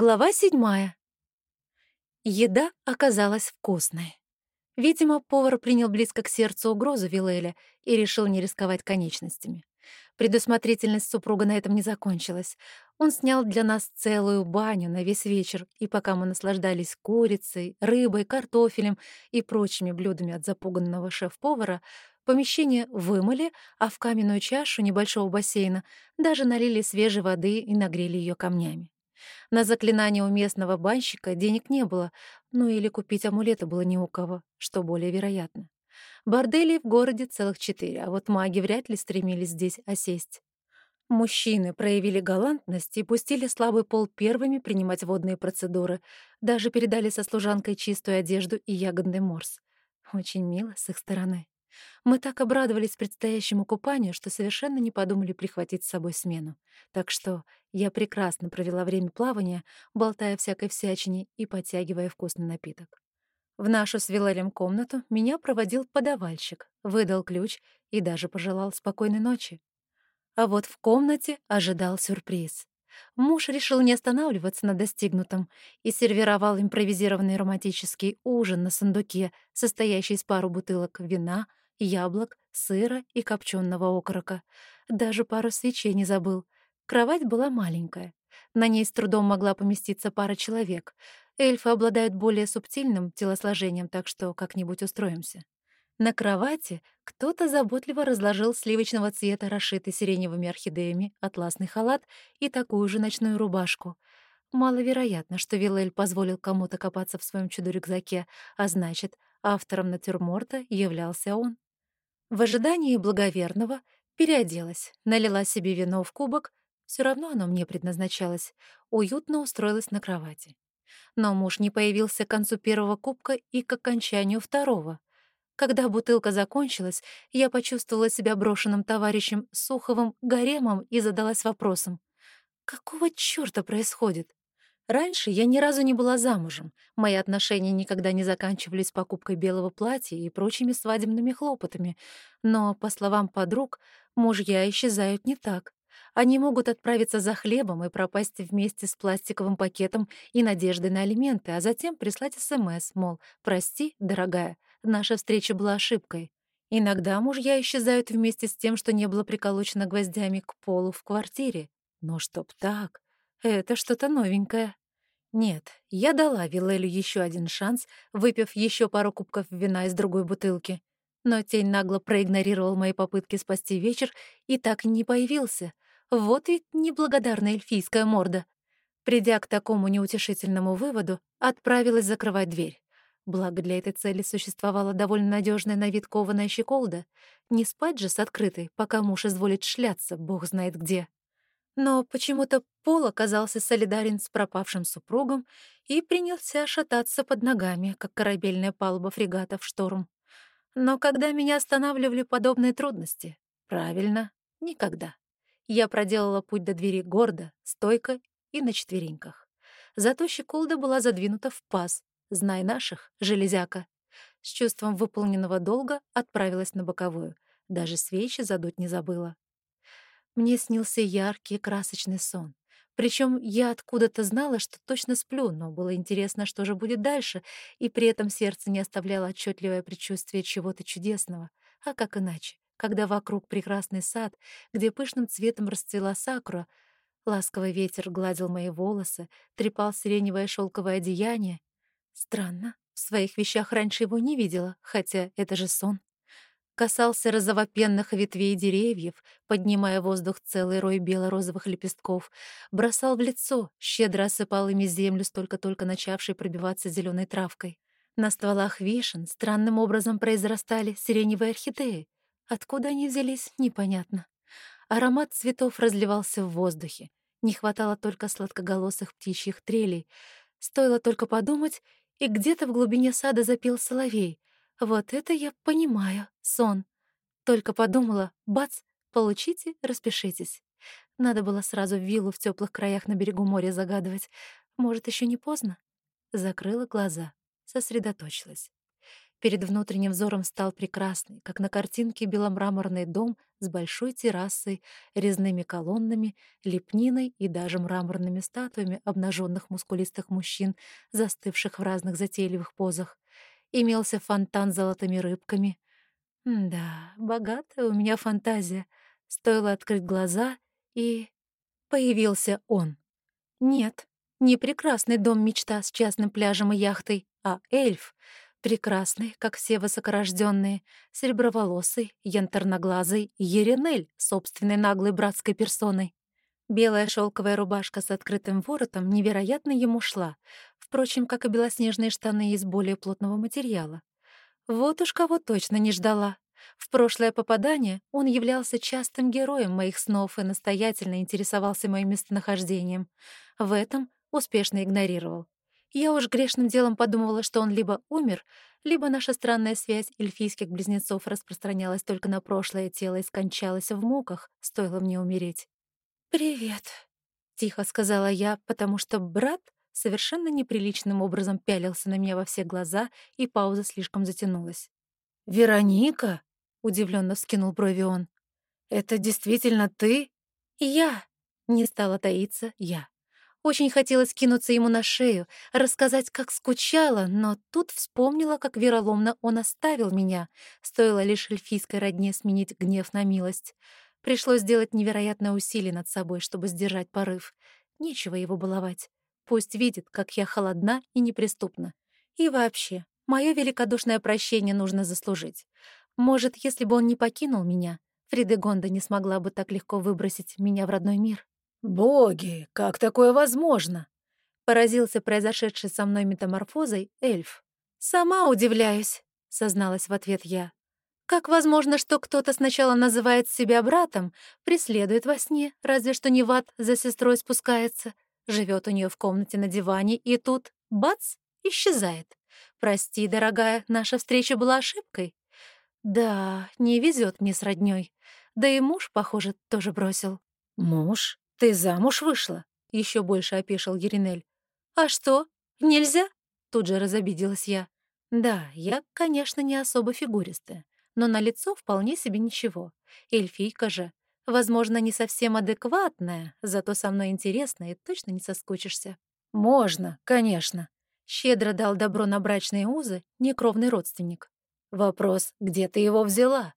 Глава седьмая. Еда оказалась вкусной. Видимо, повар принял близко к сердцу угрозу Вилеля и решил не рисковать конечностями. Предусмотрительность супруга на этом не закончилась. Он снял для нас целую баню на весь вечер, и пока мы наслаждались курицей, рыбой, картофелем и прочими блюдами от запуганного шеф-повара, помещение вымыли, а в каменную чашу небольшого бассейна даже налили свежей воды и нагрели ее камнями. На заклинание у местного банщика денег не было, ну или купить амулеты было не у кого, что более вероятно. Борделей в городе целых четыре, а вот маги вряд ли стремились здесь осесть. Мужчины проявили галантность и пустили слабый пол первыми принимать водные процедуры, даже передали со служанкой чистую одежду и ягодный морс. Очень мило с их стороны. Мы так обрадовались предстоящему купанию, что совершенно не подумали прихватить с собой смену. Так что я прекрасно провела время плавания, болтая всякой всячине и подтягивая вкусный напиток. В нашу с Виларем комнату меня проводил подавальщик, выдал ключ и даже пожелал спокойной ночи. А вот в комнате ожидал сюрприз. Муж решил не останавливаться на достигнутом и сервировал импровизированный романтический ужин на сундуке, состоящий из пару бутылок вина, яблок, сыра и копченого окорока. Даже пару свечей не забыл. Кровать была маленькая. На ней с трудом могла поместиться пара человек. Эльфы обладают более субтильным телосложением, так что как-нибудь устроимся. На кровати кто-то заботливо разложил сливочного цвета, расшитый сиреневыми орхидеями, атласный халат и такую же ночную рубашку. Маловероятно, что Вилель позволил кому-то копаться в своем чудо-рюкзаке, а значит, автором натюрморта являлся он. В ожидании благоверного переоделась, налила себе вино в кубок, все равно оно мне предназначалось, уютно устроилась на кровати. Но муж не появился к концу первого кубка и к окончанию второго. Когда бутылка закончилась, я почувствовала себя брошенным товарищем Суховым гаремом и задалась вопросом. Какого чёрта происходит? Раньше я ни разу не была замужем. Мои отношения никогда не заканчивались покупкой белого платья и прочими свадебными хлопотами. Но, по словам подруг, мужья исчезают не так. Они могут отправиться за хлебом и пропасть вместе с пластиковым пакетом и надеждой на алименты, а затем прислать СМС, мол, «Прости, дорогая, наша встреча была ошибкой». Иногда мужья исчезают вместе с тем, что не было приколочено гвоздями к полу в квартире. Но чтоб так, это что-то новенькое. Нет, я дала Вилелю еще один шанс, выпив еще пару кубков вина из другой бутылки. Но тень нагло проигнорировал мои попытки спасти вечер и так не появился. Вот ведь неблагодарная эльфийская морда. Придя к такому неутешительному выводу, отправилась закрывать дверь. Благо для этой цели существовала довольно надежная на вид кованая щеколда. Не спать же с открытой, пока муж изволит шляться, бог знает где. Но почему-то Пол оказался солидарен с пропавшим супругом и принялся шататься под ногами, как корабельная палуба фрегата в шторм. Но когда меня останавливали подобные трудности? Правильно, никогда. Я проделала путь до двери гордо, стойко и на четвереньках. Зато щеколда была задвинута в паз, Знай наших, железяка. С чувством выполненного долга отправилась на боковую. Даже свечи задуть не забыла. Мне снился яркий красочный сон. Причем я откуда-то знала, что точно сплю, но было интересно, что же будет дальше, и при этом сердце не оставляло отчетливое предчувствие чего-то чудесного. А как иначе, когда вокруг прекрасный сад, где пышным цветом расцвела сакура, ласковый ветер гладил мои волосы, трепал сиреневое шелковое одеяние, Странно, в своих вещах раньше его не видела, хотя это же сон. Касался розовопенных ветвей деревьев, поднимая в воздух целый рой бело-розовых лепестков, бросал в лицо, щедро осыпал ими землю с только-только начавшей пробиваться зеленой травкой. На стволах вишен странным образом произрастали сиреневые орхидеи. Откуда они взялись, непонятно. Аромат цветов разливался в воздухе. Не хватало только сладкоголосых птичьих трелей. Стоило только подумать, и где-то в глубине сада запел соловей. Вот это я понимаю, сон. Только подумала, бац, получите, распишитесь. Надо было сразу виллу в теплых краях на берегу моря загадывать. Может, еще не поздно? Закрыла глаза, сосредоточилась. Перед внутренним взором стал прекрасный, как на картинке, беломраморный дом с большой террасой, резными колоннами, лепниной и даже мраморными статуями обнаженных мускулистых мужчин, застывших в разных затейливых позах. Имелся фонтан с золотыми рыбками. Да, богатая у меня фантазия. Стоило открыть глаза, и... Появился он. Нет, не прекрасный дом-мечта с частным пляжем и яхтой, а эльф — Прекрасный, как все высокорожденные, сереброволосый, янтарноглазый Еринель собственной наглой братской персоной. Белая шелковая рубашка с открытым воротом невероятно ему шла, впрочем, как и белоснежные штаны из более плотного материала. Вот уж кого точно не ждала. В прошлое попадание он являлся частым героем моих снов и настоятельно интересовался моим местонахождением. В этом успешно игнорировал. Я уж грешным делом подумывала, что он либо умер, либо наша странная связь эльфийских близнецов распространялась только на прошлое тело и скончалась в муках, стоило мне умереть. «Привет», — тихо сказала я, потому что брат совершенно неприличным образом пялился на меня во все глаза, и пауза слишком затянулась. «Вероника?» — удивленно вскинул брови он. «Это действительно ты?» «Я!» — не стала таиться я. Очень хотелось кинуться ему на шею, рассказать, как скучала, но тут вспомнила, как вероломно он оставил меня. Стоило лишь эльфийской родне сменить гнев на милость. Пришлось сделать невероятное усилие над собой, чтобы сдержать порыв. Нечего его баловать. Пусть видит, как я холодна и неприступна. И вообще, мое великодушное прощение нужно заслужить. Может, если бы он не покинул меня, Фридегонда не смогла бы так легко выбросить меня в родной мир. «Боги, как такое возможно?» — поразился произошедшей со мной метаморфозой эльф. «Сама удивляюсь», — созналась в ответ я. «Как возможно, что кто-то сначала называет себя братом, преследует во сне, разве что не в ад за сестрой спускается, живет у нее в комнате на диване, и тут — бац! — исчезает. Прости, дорогая, наша встреча была ошибкой. Да, не везет мне с роднёй. Да и муж, похоже, тоже бросил. Муж? «Ты замуж вышла?» — еще больше опешил Еринель. «А что, нельзя?» — тут же разобиделась я. «Да, я, конечно, не особо фигуристая, но на лицо вполне себе ничего. Эльфийка же, возможно, не совсем адекватная, зато со мной интересно и точно не соскучишься». «Можно, конечно», — щедро дал добро на брачные узы некровный родственник. «Вопрос, где ты его взяла?»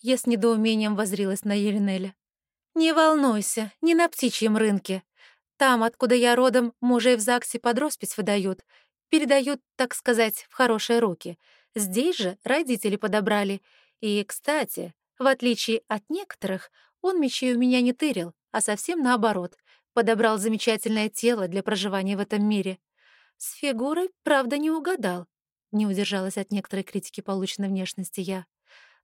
Я с недоумением возрилась на Еринеля. «Не волнуйся, не на птичьем рынке. Там, откуда я родом, мужей в ЗАГСе под роспись выдают. Передают, так сказать, в хорошие руки. Здесь же родители подобрали. И, кстати, в отличие от некоторых, он мечей у меня не тырил, а совсем наоборот. Подобрал замечательное тело для проживания в этом мире. С фигурой, правда, не угадал. Не удержалась от некоторой критики полученной внешности я.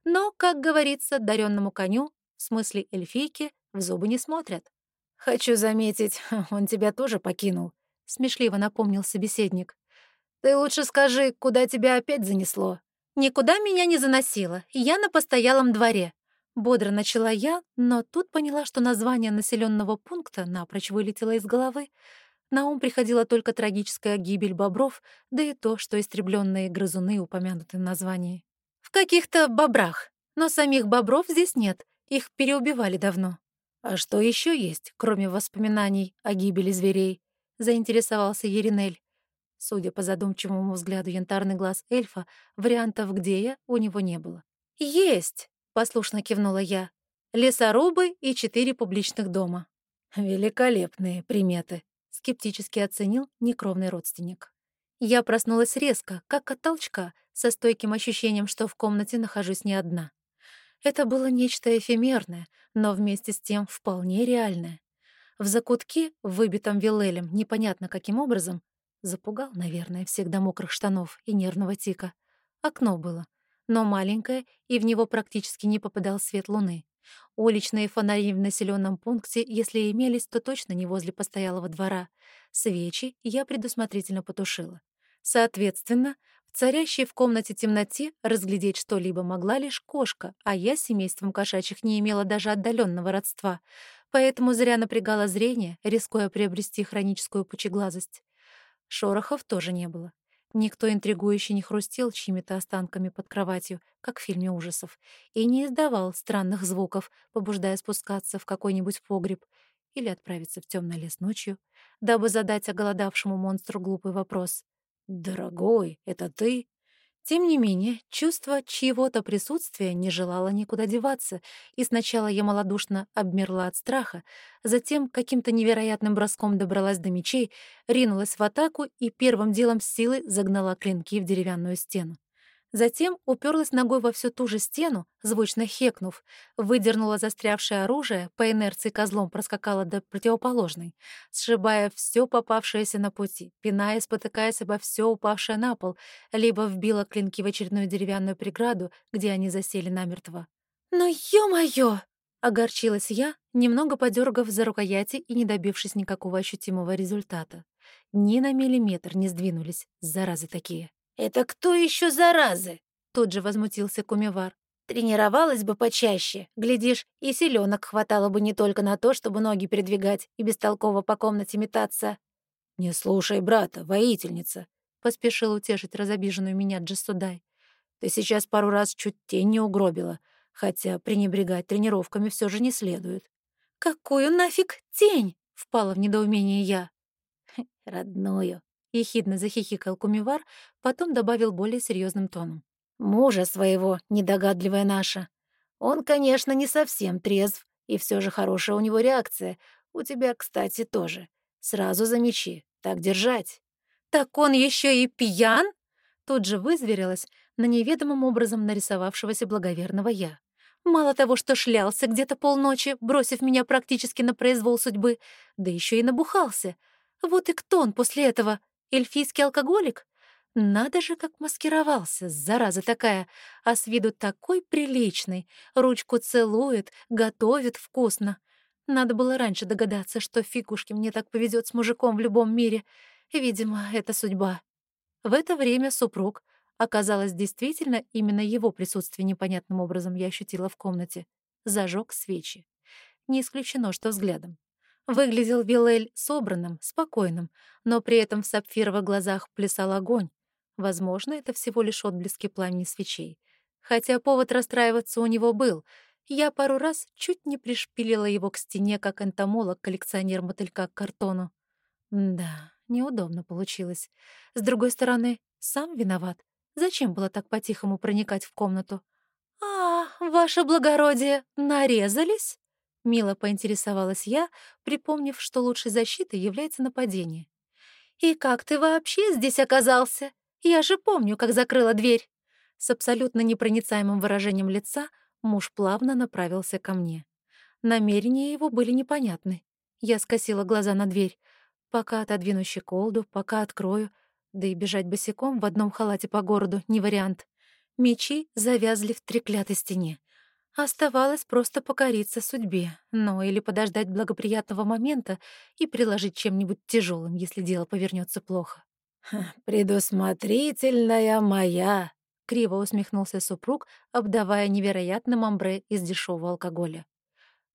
Но, как говорится, даренному коню, в смысле эльфийки, в зубы не смотрят. «Хочу заметить, он тебя тоже покинул», — смешливо напомнил собеседник. «Ты лучше скажи, куда тебя опять занесло?» «Никуда меня не заносило, я на постоялом дворе». Бодро начала я, но тут поняла, что название населенного пункта напрочь вылетело из головы. На ум приходила только трагическая гибель бобров, да и то, что истребленные грызуны упомянуты в названии. «В каких-то бобрах, но самих бобров здесь нет, их переубивали давно». «А что еще есть, кроме воспоминаний о гибели зверей?» — заинтересовался Еринель. Судя по задумчивому взгляду янтарный глаз эльфа, вариантов «где я» у него не было. «Есть!» — послушно кивнула я. «Лесорубы и четыре публичных дома». «Великолепные приметы», — скептически оценил некровный родственник. Я проснулась резко, как от толчка, со стойким ощущением, что в комнате нахожусь не одна. Это было нечто эфемерное, но вместе с тем вполне реальное. В закутке, выбитом Вилелем, непонятно каким образом, запугал, наверное, всех до мокрых штанов и нервного тика. Окно было, но маленькое, и в него практически не попадал свет луны. Уличные фонари в населенном пункте, если имелись, то точно не возле постоялого двора. Свечи я предусмотрительно потушила. Соответственно, в царящей в комнате темноте разглядеть что-либо могла лишь кошка, а я с семейством кошачьих не имела даже отдаленного родства, поэтому зря напрягала зрение, рискуя приобрести хроническую пучеглазость. Шорохов тоже не было. Никто интригующе не хрустел чьими-то останками под кроватью, как в фильме ужасов, и не издавал странных звуков, побуждая спускаться в какой-нибудь погреб или отправиться в темный лес ночью, дабы задать оголодавшему монстру глупый вопрос. «Дорогой, это ты?» Тем не менее, чувство чьего-то присутствия не желало никуда деваться, и сначала я малодушно обмерла от страха, затем каким-то невероятным броском добралась до мечей, ринулась в атаку и первым делом с силой загнала клинки в деревянную стену. Затем уперлась ногой во всю ту же стену, звучно хекнув, выдернула застрявшее оружие, по инерции козлом проскакала до противоположной, сшибая все попавшееся на пути, пиная, спотыкаясь обо все упавшее на пол, либо вбила клинки в очередную деревянную преграду, где они засели намертво. «Ну, ё-моё!» — огорчилась я, немного подергав за рукояти и не добившись никакого ощутимого результата. Ни на миллиметр не сдвинулись, заразы такие. «Это кто еще заразы?» — тут же возмутился Кумивар. «Тренировалась бы почаще. Глядишь, и селенок хватало бы не только на то, чтобы ноги передвигать и бестолково по комнате метаться». «Не слушай брата, воительница», — поспешил утешить разобиженную меня Джессудай. «Ты сейчас пару раз чуть тень не угробила, хотя пренебрегать тренировками все же не следует». «Какую нафиг тень?» — впала в недоумение я. «Родную», — ехидно захихикал Кумивар, потом добавил более серьезным тоном. «Мужа своего, недогадливая наша. Он, конечно, не совсем трезв, и все же хорошая у него реакция. У тебя, кстати, тоже. Сразу замечи. Так держать». «Так он еще и пьян?» Тут же вызверилась на неведомым образом нарисовавшегося благоверного я. Мало того, что шлялся где-то полночи, бросив меня практически на произвол судьбы, да еще и набухался. Вот и кто он после этого? Эльфийский алкоголик? Надо же, как маскировался, зараза такая, а с виду такой приличный, ручку целует, готовит вкусно. Надо было раньше догадаться, что фикушке мне так повезет с мужиком в любом мире. Видимо, это судьба. В это время супруг, оказалось, действительно именно его присутствие непонятным образом я ощутила в комнате, зажег свечи. Не исключено, что взглядом. Выглядел Вилель собранным, спокойным, но при этом в сапфировых глазах плясал огонь. Возможно, это всего лишь отблески пламени свечей. Хотя повод расстраиваться у него был. Я пару раз чуть не пришпилила его к стене, как энтомолог-коллекционер мотылька к картону. Да, неудобно получилось. С другой стороны, сам виноват. Зачем было так по-тихому проникать в комнату? «А, ваше благородие, нарезались?» Мило поинтересовалась я, припомнив, что лучшей защитой является нападение. «И как ты вообще здесь оказался? Я же помню, как закрыла дверь». С абсолютно непроницаемым выражением лица муж плавно направился ко мне. Намерения его были непонятны. Я скосила глаза на дверь. Пока отодвину щеколду, пока открою. Да и бежать босиком в одном халате по городу — не вариант. Мечи завязли в треклятой стене. Оставалось просто покориться судьбе, ну или подождать благоприятного момента и приложить чем-нибудь тяжелым, если дело повернется плохо. «Предусмотрительная моя!» — криво усмехнулся супруг, обдавая невероятным амбре из дешевого алкоголя.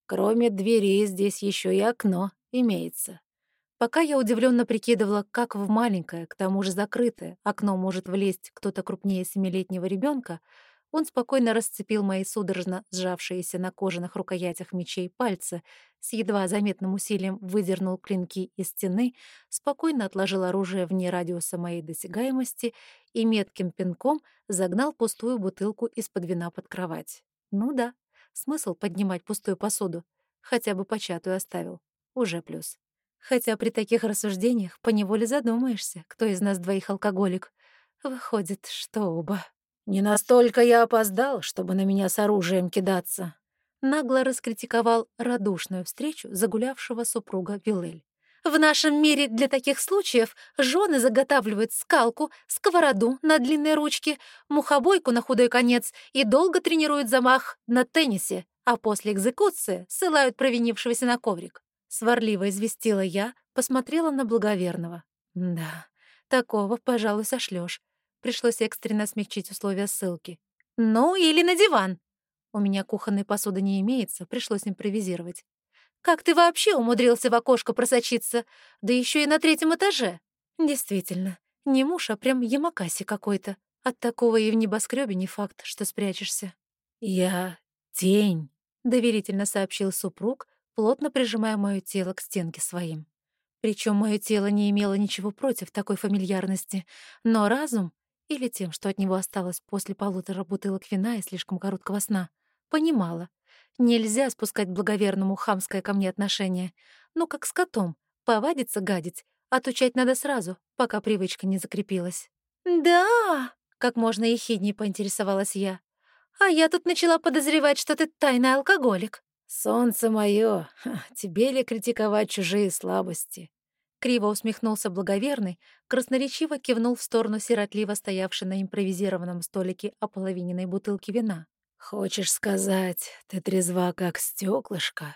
«Кроме двери здесь еще и окно имеется». Пока я удивленно прикидывала, как в маленькое, к тому же закрытое, окно может влезть кто-то крупнее семилетнего ребенка, он спокойно расцепил мои судорожно сжавшиеся на кожаных рукоятях мечей пальцы, с едва заметным усилием выдернул клинки из стены, спокойно отложил оружие вне радиуса моей досягаемости и метким пинком загнал пустую бутылку из-под вина под кровать. Ну да, смысл поднимать пустую посуду. Хотя бы початую оставил. Уже плюс. Хотя при таких рассуждениях поневоле задумаешься, кто из нас двоих алкоголик. Выходит, что оба. «Не настолько я опоздал, чтобы на меня с оружием кидаться», нагло раскритиковал радушную встречу загулявшего супруга Вилель. «В нашем мире для таких случаев жены заготавливают скалку, сковороду на длинной ручке, мухобойку на худой конец и долго тренируют замах на теннисе, а после экзекуции ссылают провинившегося на коврик». Сварливо известила я, посмотрела на благоверного. «Да, такого, пожалуй, сошлёшь. Пришлось экстренно смягчить условия ссылки. «Ну, или на диван!» У меня кухонной посуды не имеется, пришлось импровизировать. «Как ты вообще умудрился в окошко просочиться? Да еще и на третьем этаже!» Действительно, Не муж, а прям Ямакаси какой-то. От такого и в небоскребе не факт, что спрячешься. «Я тень», — доверительно сообщил супруг, плотно прижимая мое тело к стенке своим. Причем мое тело не имело ничего против такой фамильярности, но разум, или тем, что от него осталось после полутора бутылок вина и слишком короткого сна, понимала. Нельзя спускать благоверному хамское ко мне отношение. Ну, как с котом. Повадиться гадить, отучать надо сразу, пока привычка не закрепилась. «Да!» — как можно ехиднее поинтересовалась я. «А я тут начала подозревать, что ты тайный алкоголик». «Солнце мое, тебе ли критиковать чужие слабости?» Криво усмехнулся благоверный, красноречиво кивнул в сторону сиротливо стоявшей на импровизированном столике ополовиненной бутылки вина. «Хочешь сказать, ты трезва, как стеклышко?»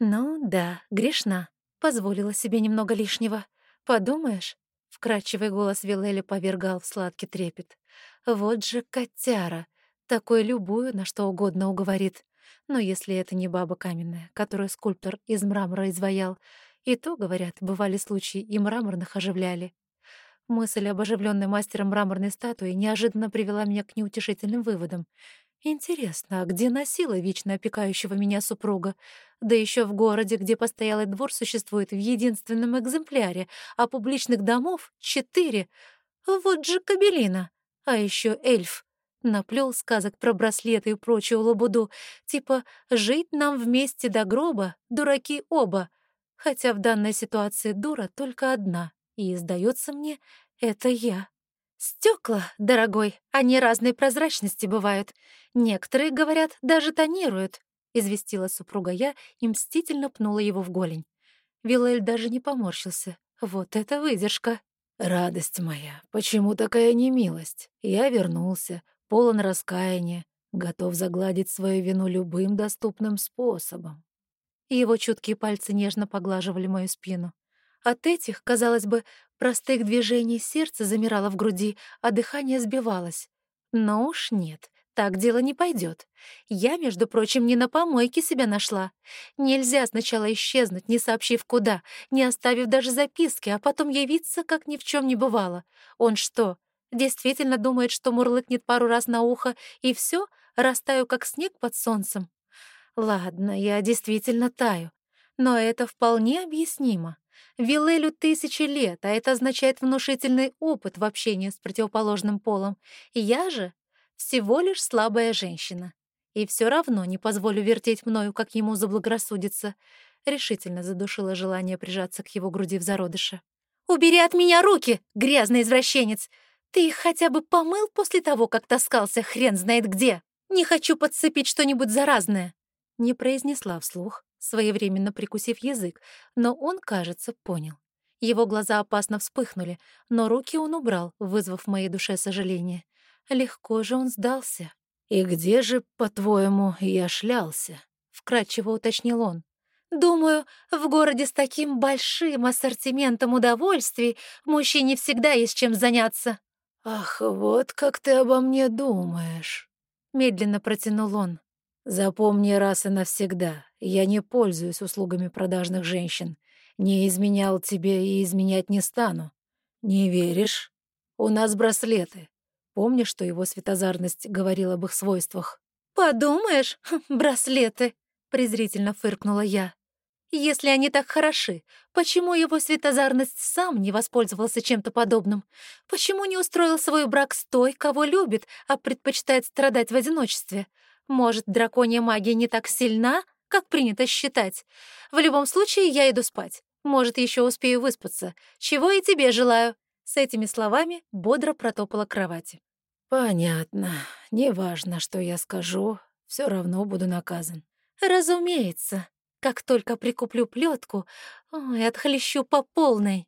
«Ну да, грешна. Позволила себе немного лишнего. Подумаешь?» Вкрадчивый голос Вилели повергал в сладкий трепет. «Вот же котяра! Такой любую на что угодно уговорит. Но если это не баба каменная, которую скульптор из мрамора изваял, и то, говорят, бывали случаи, и мраморных оживляли. Мысль об оживленной мастером мраморной статуи неожиданно привела меня к неутешительным выводам. Интересно, а где носила вечно опекающего меня супруга? Да еще в городе, где постоялый двор существует в единственном экземпляре, а публичных домов — четыре. Вот же кабелина! А еще эльф. Наплел сказок про браслеты и прочую лабуду, типа «жить нам вместе до гроба, дураки оба», Хотя в данной ситуации дура только одна, и, сдается мне, это я. Стекла, дорогой, они разной прозрачности бывают. Некоторые, говорят, даже тонируют, — известила супруга я и мстительно пнула его в голень. Вилель даже не поморщился. Вот это выдержка. «Радость моя, почему такая немилость? Я вернулся, полон раскаяния, готов загладить свою вину любым доступным способом его чуткие пальцы нежно поглаживали мою спину. От этих, казалось бы, простых движений сердце замирало в груди, а дыхание сбивалось. Но уж нет, так дело не пойдет. Я, между прочим, не на помойке себя нашла. Нельзя сначала исчезнуть, не сообщив куда, не оставив даже записки, а потом явиться, как ни в чем не бывало. Он что, действительно думает, что мурлыкнет пару раз на ухо, и все, растаю, как снег под солнцем? Ладно, я действительно таю, но это вполне объяснимо. Вилелю тысячи лет, а это означает внушительный опыт в общении с противоположным полом. Я же всего лишь слабая женщина. И все равно не позволю вертеть мною, как ему заблагорассудится. Решительно задушила желание прижаться к его груди в зародыше. «Убери от меня руки, грязный извращенец! Ты их хотя бы помыл после того, как таскался хрен знает где? Не хочу подцепить что-нибудь заразное!» Не произнесла вслух, своевременно прикусив язык, но он, кажется, понял. Его глаза опасно вспыхнули, но руки он убрал, вызвав в моей душе сожаление. Легко же он сдался. «И где же, по-твоему, я шлялся?» — вкратчиво уточнил он. «Думаю, в городе с таким большим ассортиментом удовольствий мужчине всегда есть чем заняться». «Ах, вот как ты обо мне думаешь», — медленно протянул он. Запомни раз и навсегда, я не пользуюсь услугами продажных женщин. Не изменял тебе и изменять не стану. Не веришь? У нас браслеты. Помнишь, что его светозарность говорила об их свойствах? «Подумаешь, браслеты!» — презрительно фыркнула я. «Если они так хороши, почему его светозарность сам не воспользовался чем-то подобным? Почему не устроил свой брак с той, кого любит, а предпочитает страдать в одиночестве? Может, драконья магия не так сильна, как принято считать. В любом случае, я иду спать. Может, еще успею выспаться. Чего и тебе желаю». С этими словами бодро протопала к кровати. «Понятно. Неважно, что я скажу, все равно буду наказан». «Разумеется. Как только прикуплю плетку, ой, отхлещу по полной».